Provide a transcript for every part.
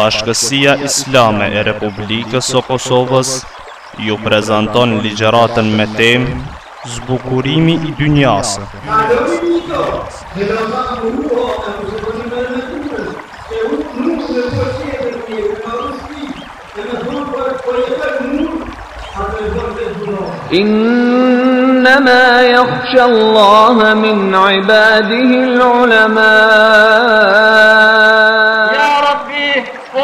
bashkësia Islame e Republikës së Kosovës ju prezanton ligjëratën me temë zbukurimi i dynjas. Inna ma yakhsha Allahu min ibadihi al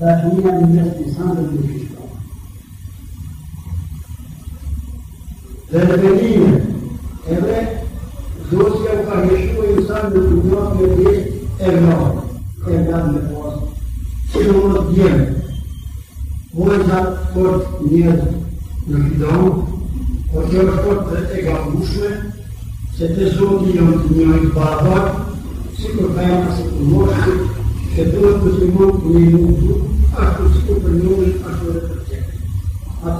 dhe që një janë në mes njësan dhe një shqishtë. Dhe dhe vetime, edhe dosja u ka rrëshua i njësan dhe të njësan dhe të njësë e vërë, e vërë në posë, që në mësë djemë, mojë sa kërët njëtë në shqidonë, po që është dhe të ka se të zonë një një një një barëbarë, si për e mësë të mëshme, që të zimë një një një një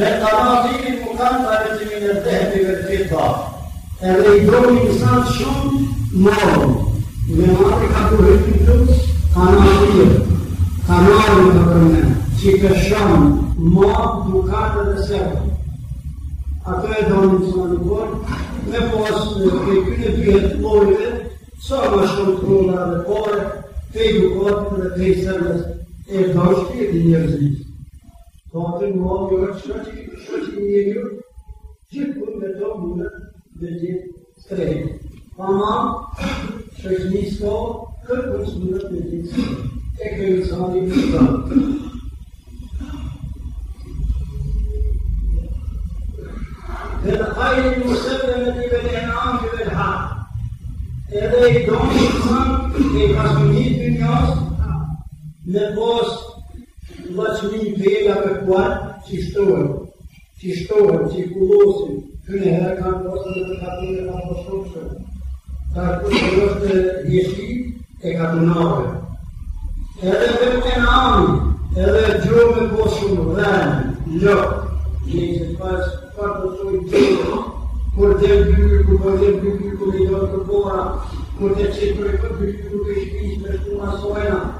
dhe të amazimin më kanë të arëzimin e dhehbi ve të fitha. E dhe i dhoni në sanë shumë morën. Në marë ka të rritin të kanalirë, kanalirë të përmenë, që ka shumë morë, më kanë dhe sërë. Ato e dhoni po në sanë morë, me posë në të këtë pjetë morëve, sa më shumë të rrëna dhe pore, të i dukotë dhe të i sërës, e dhoshtë e dhe njërëzimës. Fatih Muhan Göğen sıra çekip sıra çekip geliyor. Zırt bu ve tam burada bence sırayı. Ama söz istiyor, kırk konusunda bence tek bir sahip tutar. Ve hayli musevvemeti vel en'am vel ha. Eğer don't insan, bir kasmiyet dünyası, ne boz, që la që një vega për kuat, që shtohen, që shtohen, që i kulosin, që në herë kanë posën dhe të katën e kanë posën që. Ta e kushë në është jeshi e ka të nave. Edhe të më të nami, edhe gjohë me posën dhenë, lëkë. një që të pasë, që farë të sojë të po të të të të të të të të të të të të kur të të të të të të të të të të të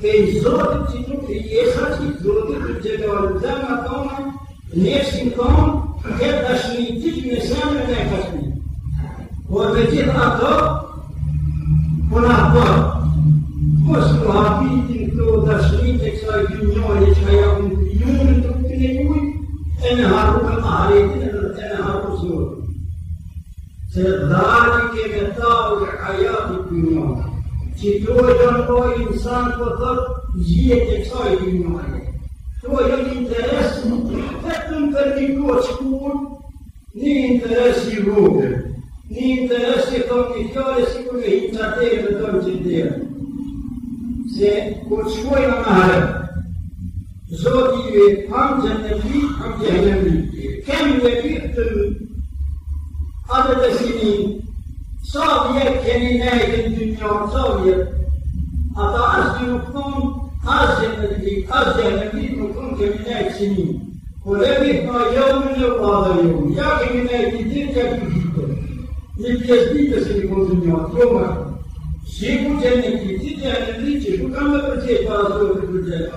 Kënë i zotët që i esha që i zotët që të gjitha u dërma kaunë, neqështë që i në kaunë, e kashmim. Po dhe qëtë ato, po në ato, po s'pohapitin këtë dëshnit e kësha i gjunë e që kaja unë për jume në të përpun e njëj, e nëharëku për maharitin e nëharëku s'njore. Se dharë ke me tau e kajati për jume, që të rojën jo po insan po thot, gjithë të kësaj të njëmaje. Të rojën interes vetëm për një kohë që pun, një interes i rrugë, një interes i thot një fjore e hitë të atë e të tërë që të dhe. Se kur që pojë në nëherë, Zotë i e kam gjendemi, kam gjendemi, kem dhe kërë të adetesimin, Saviye kelimeyin dünya saviye. Ata az yukum az yemedik, az yemedik yukum kelime eksinin. Kole bir kayavunle bağlayım. Ya kelime gidince bir gitti. İlk bir de seni dünya. Yok Siku cenneti gitti cehennemi çıkıp ama bir şey bazı öldürecek.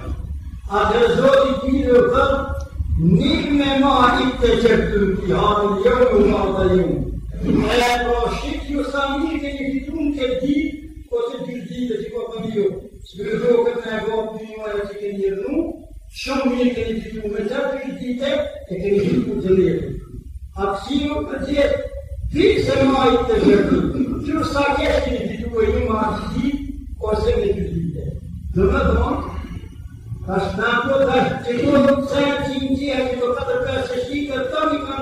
Adrezot iki yılda نعم ما اتجبتم في هذا اليوم هذا اليوم لا راشد sambil dia hitung kerji, kau kerji jadi kau panggil. Sebelum kau kena kau punya orang cikin jernu, sambil dia hitung kerja kerji tak, kerja hitung jadi. Aksiyo kerja, फिर सरमा फिर उसका क्या वही मासी और से निकली है दोनों दोनों हस्तांको दस चिको नुकसान चिंची है तो कदर का शशि करता भी काम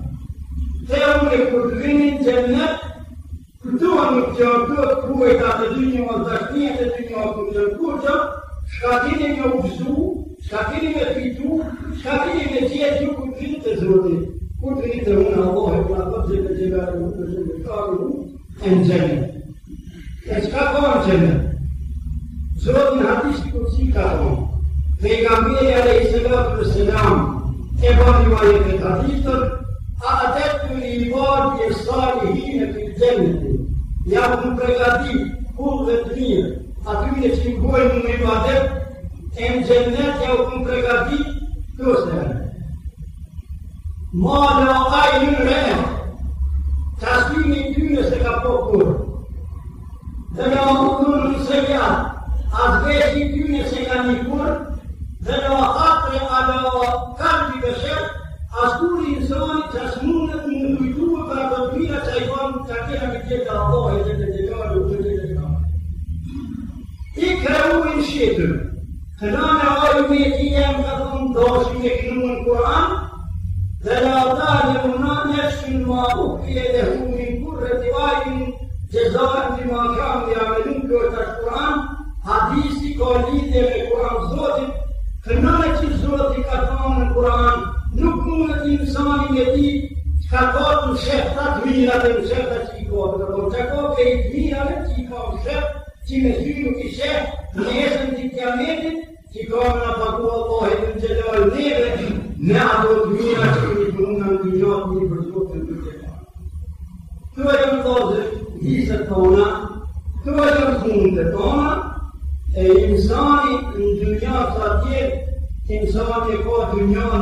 Të e unë të vini në që në nëtë, të më nuk që në të të kërë, të të dy një më të zakti, të të dy një më të të të të një ufësu, ka të të një të të një në të zhërëti. Kërë të një të unë allohë, për në të të e të e të të të të të të të të të të të të të të të të të të Nuk a të të ndiharën e sajnë e hirën e të gjendëtën. Ja u këm pregati, u dhe të mirë, atyne që i bojnë në mri batet, e në gjendëtë ja u këm pregati, kjo se. Ma dhe a i nuk në rehtë, që asë në i tyne se ka po kurë, dhe nuk nuk në një seja, atëve që i tyne se ka një kurë, dhe nuk a atëre, a nuk a kalbi për shetë, asë kurin së ojnë, që asë mundët nuk dujë para dormir a Taiwan, até na minha casa, a boa, e até de cama, eu vou ter cama. E creu em cheiro. Kënane a ju me ti e më ka thonë do që me kënu në Kur'an dhe la ta një mëna një shkën më abukje dhe humin kurre të vajin që zarën të më akram dhe amenu kjo të ashtë hadisi ka lidhje me Kur'an zotit kënane që zotit ka thonë ka kohë në shëfë, ta të vijin atë në shëfë, ta që i kohë, të kohë, që kohë, ke i të vijin atë që i kohë në shëfë, që me shëfë, që i shëfë, në jesën të të që i kohë në paku Allahi të në gjelëvarë neve, ne ato të vijin atë që i përnë në në në të në në në në në në në në në në në në në në në në në në e insani në të atje, insani e ka dynjan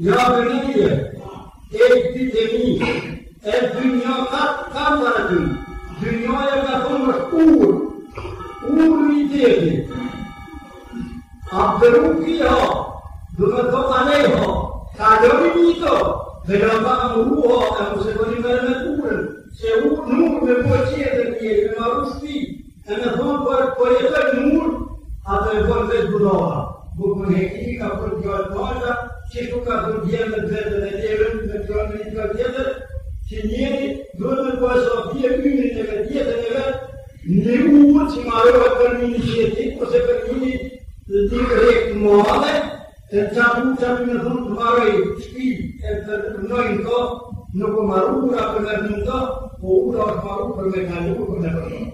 Ja për një një, e këti të mi, e dynja ka kamar e dynë, dynja e ka thonë është urë, urë i tjeti. Abderu ki ha, të me të ane ha, ka dëmi një të, dhe në ka më ru ha, e më se këni me me urën, se urë nuk me po qëtë e tjeti, me maru shpi, e me thonë për për jetër në urë, atë e për vetë budoha, bukën e kika për djallë të që ku ka të vjetë në të vjetë dhe të vjetë në të vjetë dhe të vjetë që njeri dhërë në kohë është në të vjetë dhe vjetë në uur që ma rëva të përmi në shqeti ose përmi në të të të rektë në muhalë të të qapu që në thunë të marëj shpi e të rënojnë të nuk marru, nuk po marru, nuk marru, nuk marru, nuk marru, nuk nuk marru, nuk marru, nuk marru, nuk nuk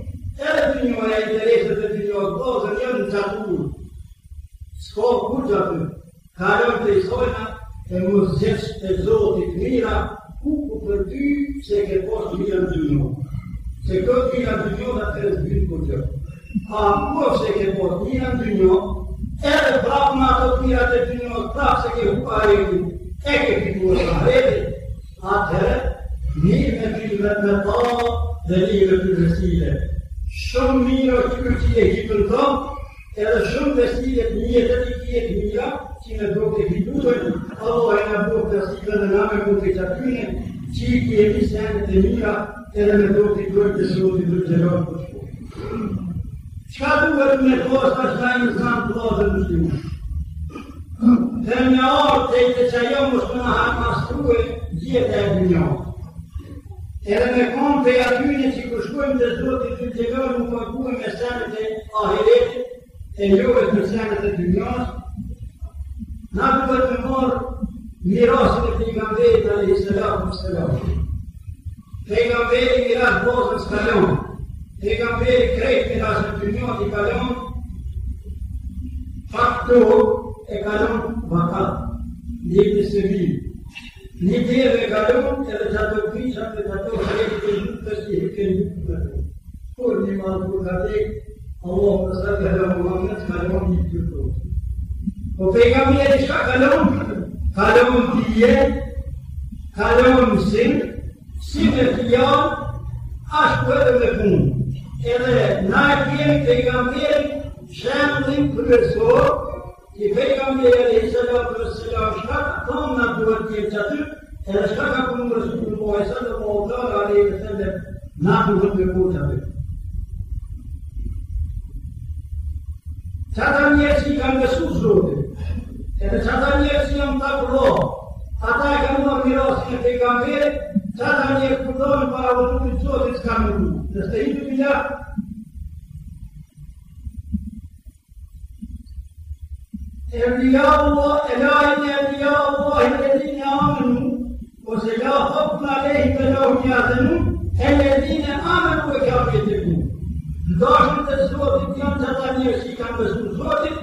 끝까지 예, 이끌어서 në na përpërmor mirasën e të një kamveri në një selamë në selamë të një kamveri mirasën në skalonë, të një kamveri krejtë mirasën të një atë i kalonë faktu e kalonë vaka një të sëmi një të e dhe kalonë e dhe që atë të kriqat të atë të kriqat e të kriqat kur një malë përkatek Allah përsak e dhe u amënët një të kriqat Po pejkambje e shka kalon, kalon pije, kalon simp, simp e tija, ashtu e dhe me punë. E dhe na e pjenë pejkambje, shenë të i përgjësorë, i pejkambje e dhe i zela përgjësorë, se ka shka, atëmë nga përgjësorë të jetë qëtër, edhe shka ka përgjësorë po po të përgjësorë, dhe nga përgjësorë, dhe nga përgjësorë të jetër. Qatër njështë i kanë në susë Edhe që ta njerë që jam ta përdojnë, oh, ata e kanë mërë mirasë që të i kanë që ta njerë përdojnë para vëtë të qëtë që të kanë mërë. Dhe së të i të pila, e rria Allah, e lajnë e rria Allah, e të dinë amënu, ose la hëpë në lehi të lau një atënu, e le dinë amënu e kja vjetë e ku. Ndashën të zotit janë të ta njerë i kanë besu zotit,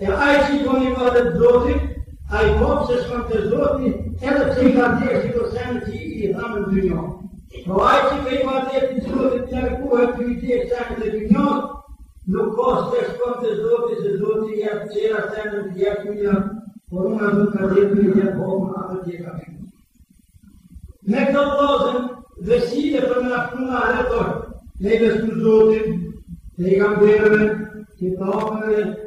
E ai që do një vërë të zotit, ai kopë se shkën të zotit, edhe që i ka të që do se që i dhamë të dy Po ai që i ka të të zotit të rëkuhë të i të e shkën të dy njën, nuk po se të zotit, se zotit i atë qera se në të jetë një njën, por unë atë ka të të të të të të të të të të të të të të si të të të të të të të të të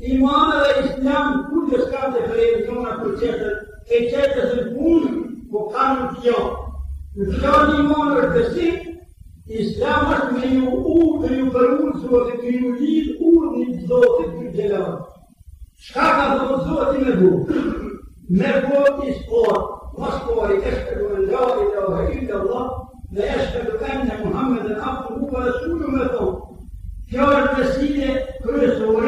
Imanë dhe islam kur të shkate jo për e në zonë atë qëtër, e qëtër se punë, po kanë të kjo. Në kjo një imanë dhe të islam është me një urë dhe një për urë, së vëtë të një lidë urë një të zote të një gjelarë. Shka ka të të i me bu? Me bu të ispore, ma shpore, e shkër dhe Allah, e të vëhe këtë Allah, dhe e shkër dhe në Muhammed dhe në aftë, u për e shkullu me thonë. Kjo ë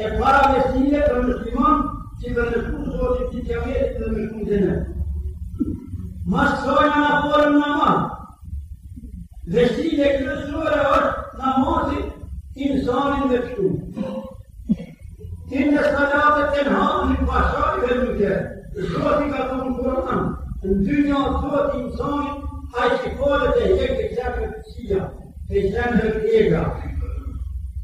e para vestirje për muslimon që për në shku zotit që që vjetë dhe në shku në gjenet. Mas kësojnë anë aporën në mën. Vestirje kërësruare është në mëzit insanin dhe pështu. Ti në salatë të në hamë në pasaj dhe në gjenë. Zotit ka të në kuratan. Në dy një zotit insanin i shikohet e jekë e të qëpër të të qëpër të qëpër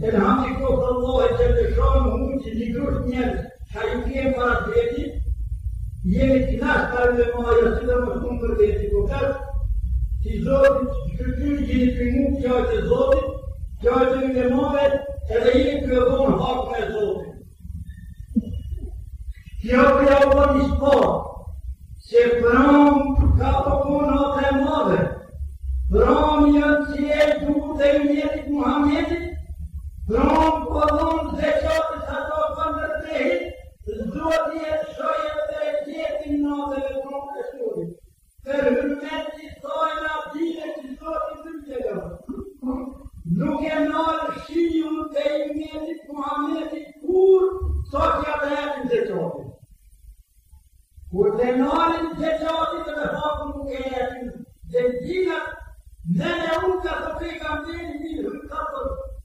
Elhami ko e që të në mund që një grusht njerë, që ju kje më ratë si dhe për po që të për mund që aqë e zotin, që aqë e në mëve, edhe jemi për e dhonë hakë me zotin. Kjo e Allah një po që pranë ka përkona të e mëve, pranë janë që e të të i njerit Nëmë për thonë të theqatit, ato për mëndër dhe hitë, të zdojët jetë shëjët për e jetin në atër e thonë të shëjët. Për të këllatë. Nuk e nërë shijun të imetit ku kur sotja të jetin të theqatit. Kur të nërin të theqatit dhe dhe hapën nuk e jetin. Dhe djina dhe nërë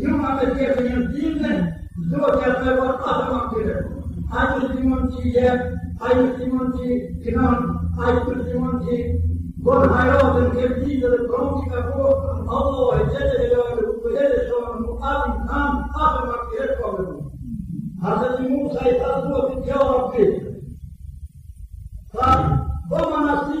Dhirma dhe kefe një dhinde, do të jetë e vërë atë më kire. Ajë të timon që je, ajë të timon që kinon, ajë të timon që gërë hajro dhe në kefe dhinde dhe kronë që ka po, Allah e gjede e lojë dhe kukë gjede e shonë në atë në kam, atë më kire të kore. Arë të timon që e të duhet të kjo më kire. Ta, po më nësi,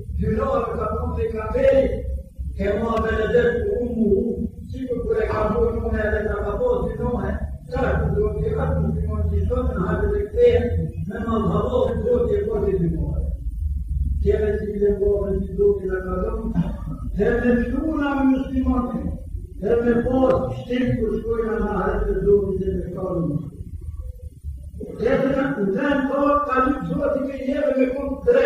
dyrojë të kapur të i kapeli, ke ma me në dërë ku unë mu, si ku kër e kapur në mune e të kapur të dyrojë, qërë ku dhërë të i kapur të dyrojë, që i tonë në hajë të këtë, me ma të halohë të dhërë të i kapur të dyrojë. që i dhe bërë të dhërë të i kapur të dyrojë, dhe me të dhërë në dhe me posë shtimë kërë shkojnë në hajë të dhërë të dyrojë. Dhe të në të në të në të në të në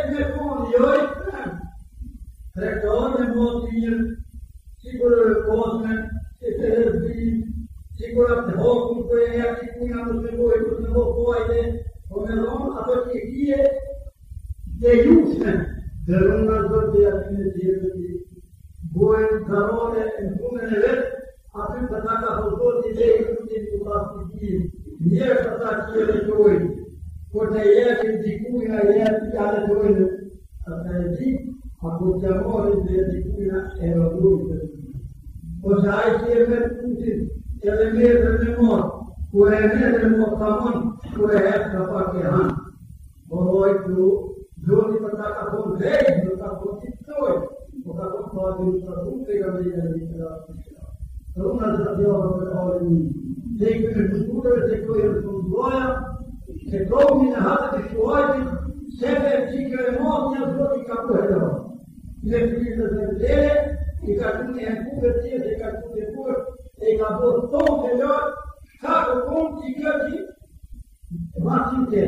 के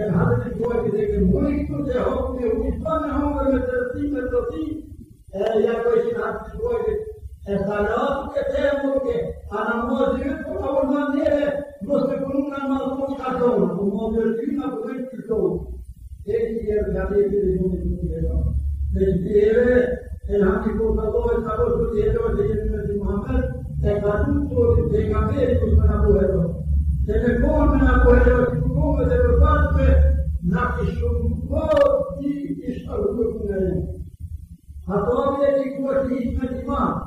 एखादे गोवा के देखे मुनि तू तो जे हो के उत्पन्न हो कर में धरती में धरती तो या कोई नाथ की गोवा के ऐसा रात के थे मुन के आनंदो जीवित को का वर्णन दिए है दोस्त गुरु ना मां को तो का दो मो जो जी ना को की दो ये ये गाली के लिए मुनि को दे दो देखिए एहां की को का दो ऐसा को ये जो जीवन में मोहम्मद का कानून को देखा के उसमें ना बोले तो जैसे कौन ना बोले kohë dhe me partë, në të shumë kohë i ishtë alëmë të në rinë. A të avje që kohë të hitë me të imanë,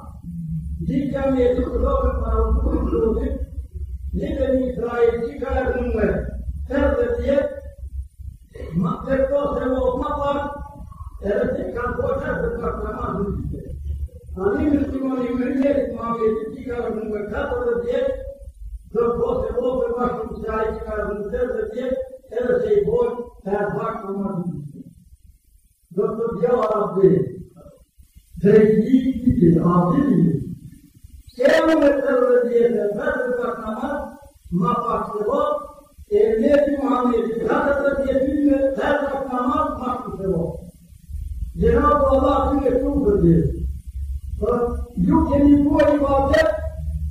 di kam e të kërdojë para të një trajë që ka e rëmë, tërë dhe ma të kohë të më opë ma partë, edhe të kam kohë po të të kohë të ma të rëmë. të më në ma të që ka e rëmë, tërë dhe Dove fosse molto ma cruciale che era l'interno di era sei voi per far comandare. Non dobbiamo avere dei limiti, avere Selam etlerle diyeler, ben de taklamaz, mafaklıva, emniyeti muhammedi, kadar diye bilme, her taklamaz, mafaklıva. Cenab-ı Allah bir etumdur diye. Yok yeni bu ibadet,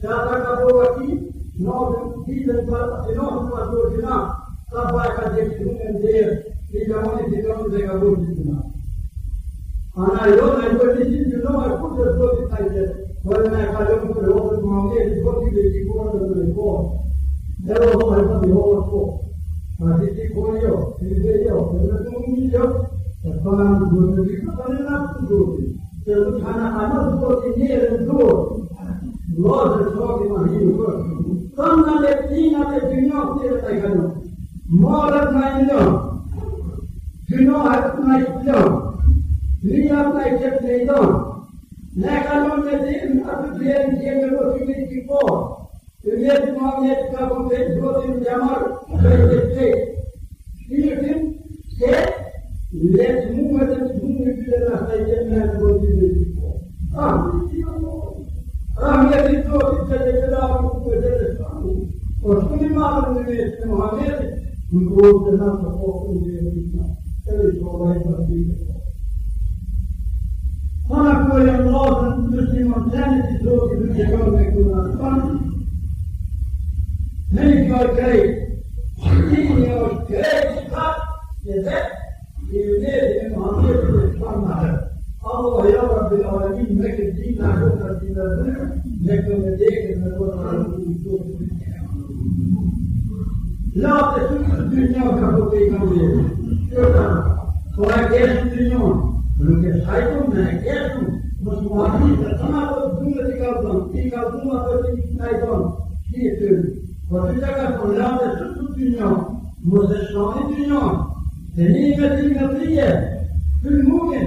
t e a t r acabou aqui, nove vidas para enorme pastor de lá, trabalha com a gente no Candeia, e já unificamos o a c a d o u de lá. Ana y o na Indonésia de não é porque eu sou de Taizé, quando na casa eu o m p e i outro com alguém, ele foi que veio u a m outra telefone, ela não respondeu outra c o i a Mas ele ficou eu, ele veio eu, ele não um milhão, é falando do outro, ele está falando nada do outro. Jesus, Ana, a nossa dinheiro do outro. në rëndër shokit mahinë në kërë, tonë në letinat e gjinok të jetë taj këllon, morët nga i lëmë, gjinohat nga i pëllon, dhlinat nga i qepën e i tonë, ne kallon me dhirëm, aty të jetë në po. do të gjithë këpo, të ka po të jetë, do të jetë nga marë, do të jetë të jetë, shkirtim, qëtë, jetë muët e të mundë në qilër dhe ta jetë nga do të jetë në qemër do अहमियत जो इससे देखा आपको कोई देता और उसकी मात्र में इसमें हमें उनको करना सको मुझे इतना चलो इसको भाई बंदी أنا أقول الله المسلم والثاني زوج من جبل يكون أصلا هيك وكيف هيك وكيف يزيد يزيد إمامية الإسلام على Allah po ja rabbil alamin ne ke dinë na do të dinë na ne ke me dhe ne do të na do të La të të të të një ka do po të i ka më jetë. Kjo të në, po e kështë të një, nuk e shajtëm, ne e kështëm, më të më po të të në do të ka tonë, ti ka të më atë të të të të të të të të të të të të të të të të të një, më të shani të një, të një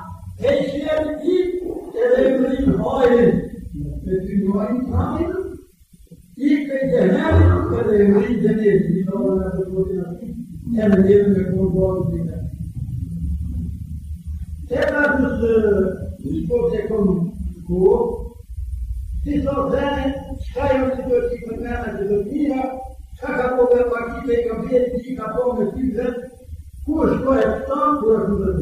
E shilan e vetëri po hoyë jo për të nguarin pamjen i këtyre janë për të rëndëjtur ndonjëherë janë ndërmjet me gjëra të tjera dhe bashkërisë nis poshtë po e këtu të dozën çajin e çajin e të gjitha janë ndonjëherë sa ka qenë e vërtet e këto me të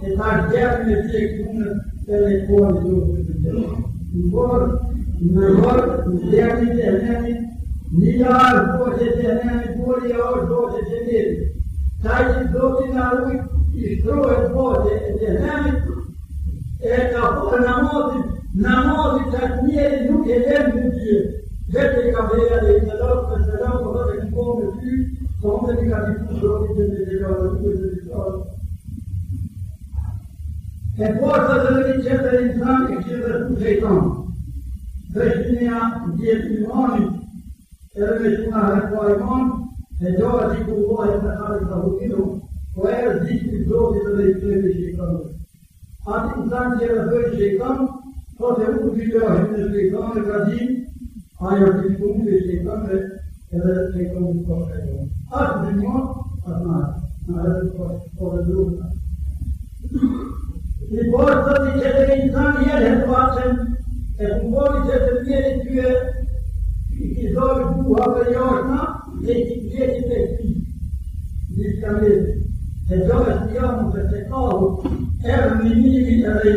e ta gjepë në të e kumë të e kohë në duhet të të të të të të të të të të të të të të të të të të të Një jarë bëshë e gjenemi, bëri e orë bëshë e gjenemi. Ta i që do të nga ujtë i shtrojët bëshë e gjenemi, e ka bërë namazit, namazit që atë njeri nuk e lemë në të gjithë. Vete i ka bërë dhe i nëllatë për sëllamë, për dhe këmë kohë me ty, sa unë dhe ka të të po të E por të të qeter insan, e qeter të po rëmi që të po rëmi që po të rëmi jo që të rëmi që të rëmi që të të rëmi që të rëmi që të rëmi që të rëmi që të rëmi që të të të rëmi që të që të rëmi të të të të që të të i edhe të që të që të që të që të që të të që të Në borë të të që të një të një e të vaqen, e te më borë që të një një të një të një të një të një të një të një të një të një të një të një të një të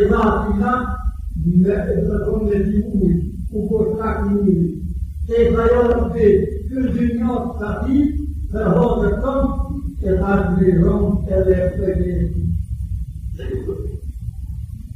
një të një të një të një të të të të tonë dhe një ujë, u kërtak një njëri. Te e zajonë të të të njësë të ati, për hodë të tonë, e të ardhë në rëmë edhe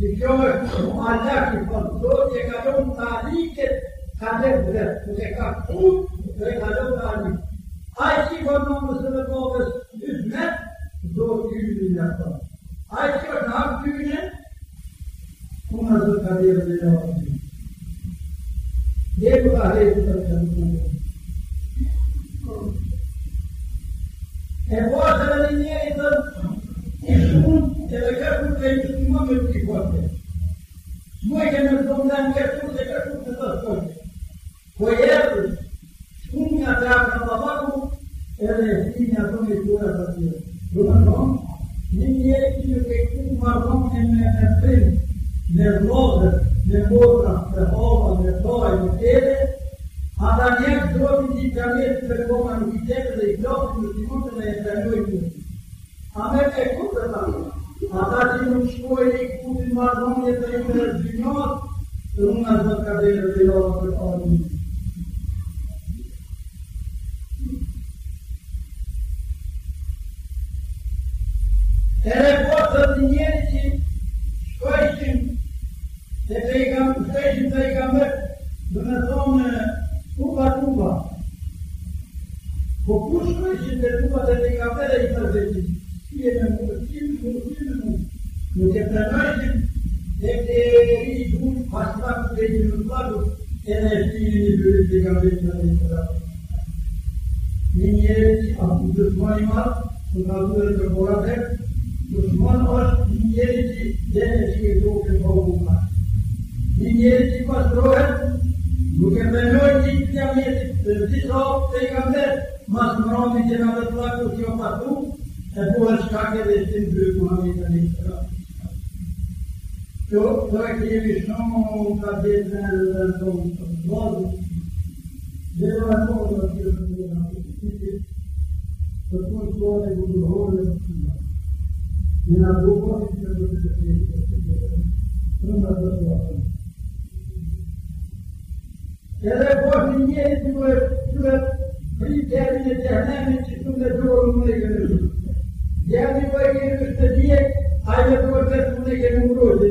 Diyor muallak ifador ye kadar tarih ke kader bile ve kakut ve kadar tarih. Ayşi konumuzunu boğaz hizmet zor yüzünü yapar. Ayşi nam düğüne bu nasıl kader bile yapar. ये बुरा है इस तरह का है वो असर नहीं है इधर te că intimăm în privoare. Noi că ne vom da încercul de cătul de tătări. Poierul, spunea de a cavavacul, ele vine atunci cu ura de tine. Bună domn, nimeni e cine că cum marrom ne mergem, ne rodă, ne motra, ne ova, ne ne ele, a dar e drobi din care pe comanditele de drobi, nu timpul de noi. Am merge cu pe la ему Атачи мучкой купит мазуне тайны разгнет, Руна за кадыр вела выполнит. Эрек सुनादू जो बोला है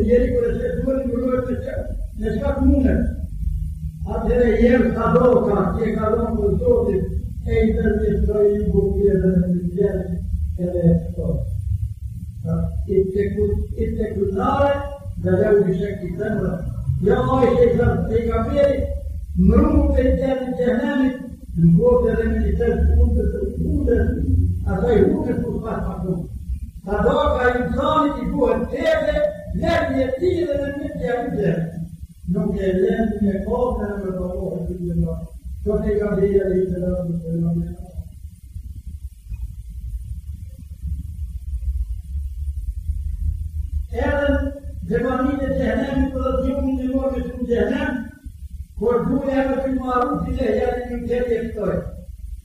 njeri kur e qëtë duhet në kërruar të qëtë, në qëka të mundet. Atëherë e jemë të doka, që e ka dhonë për Zotit, e i tërë të i bu kje dhe në të gjerë, e dhe e shkojë. Ta, i të kërtare, dhe dhe u një shekë i tëmërë. Ja, o i të i tërë, të i ka pjeri, më rrumë të i tërë në gjehenemit, në gote dhe me një të të punë të punë të të punë të të punë të punë të punë të të punë të punë të të punë të punë të punë të punë të lërë një ti dhe në një tja u gjerë, nuk e lërë një kohë në më të të gjëna, që të ka dhja dhe i të lërë në të lërë në një kohë. Edhe të gjëhenem, të mërë të kur duhe të maru të të jetë një gjëtë e këtoj,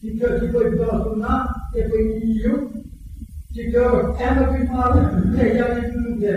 që që që pojë të asuna, e pojë një ju, që e me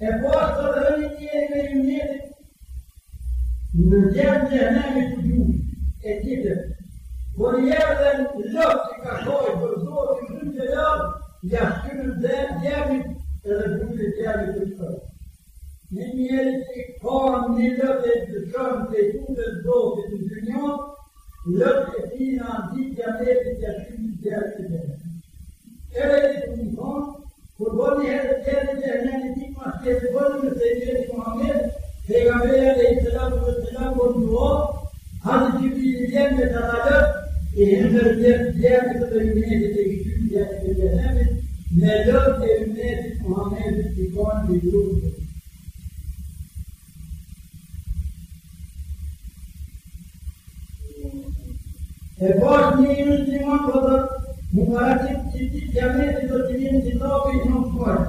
e poa të rëni po një e një një një në gjemë një në të gjumë e tjetë por jetë në lëpë që ka shojë për zohë që në që lëpë ja shkymë dhe gjemë edhe gjumë dhe të të të një një një që ka një lëpë e të shëmë të të të një lëpë në të që shkymë dhe gjemë të të të të të të të të Akdesibol-i Seyyid-i Muhammed Peygamber Aleyhisselatü Vesselam olduğu Hz. Cibril'den ve Tadalı Ehl-i diğer kıtada ümmet edildi. Diğer kıtada ümmet Mevcut ümmet Muhammed İkon ve Yurdu. Ebaş neyimiz liman kadar mukaratip ciddi cemiyet edildiğinin kitabı inanmak var.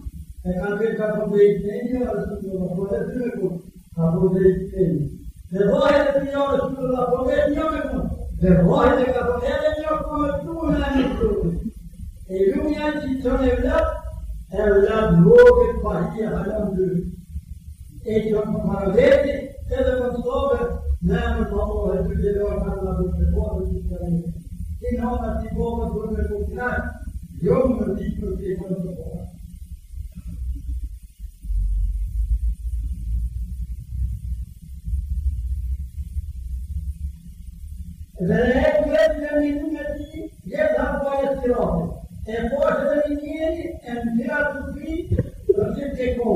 e kanë ka për dhe i të një, a rësë të në për një, ka për dhe i të një. e një, a rësë të për dhe një, me më, e ka për dhe të në një një të një. E ju një janë që i të në evlat, evlat loke të e halam të një. E që në për dhe të edhe po jo për të dobe, në e më të allohë e të dhe vajet e të të të të që të të të të të të të të të të të të të të të dhe në e vetë në një po një një një dhe në pojë të sirotë. E poshë dhe një njëri, e më njëra të të të të të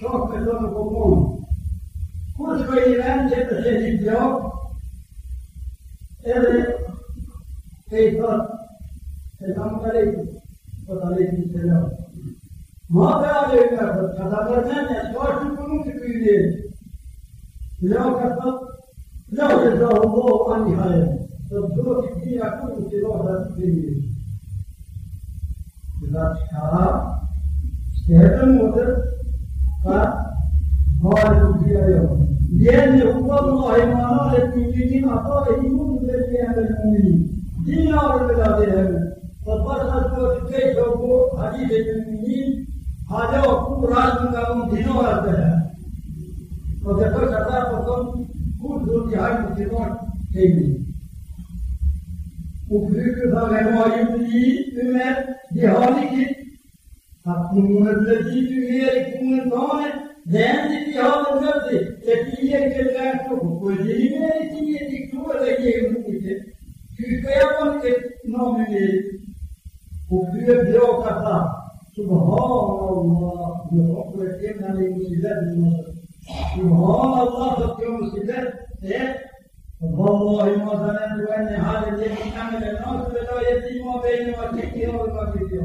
شوف لون الغضون كل شوية الآن جبت شيء اليوم إذا كيف السلام عليكم وعليكم السلام ماذا علينا فقدرنا أشخاص يكونوا كبيرين لو كفت لو جزاه الله عني خيرا فالدور فيها كل سلاح كبير إذا شاء استهدى المدرس لأن الله إيمانا للمؤمنين أطاعهم بالذين المؤمنين دينا وبلادهم فبرزت وتكيف حديث المؤمنين هذا هو راجل دينه هذا وذكر كذا فقم كل دون جهاد مسلمان تيمين وفي كذا غير ما يملي من دهالي A punë të gjithë i mirë i punën tonë, dhe endi ti halë në mërëzi, që ti këtë lërë të bukë, po gjithë i mirë i ti në në mërëzi, po këtë ka ta, subhanë Allah, në rëmë i mësidet në mërëzi, subhanë Allah, të kjo mësidet, e, Allah i në duhe në halë, dhe i kamë po po në nësë, dhe i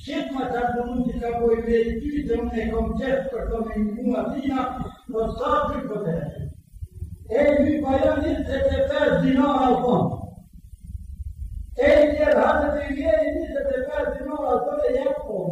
Shqetë ma qatë në mundi ka boj me e ty, dhe më ne kom për të me një mua tina, po për të qatë për e. E mi pa janë një të të dina alfon. E një rrëtë të vjerë një të të në alfon e jetë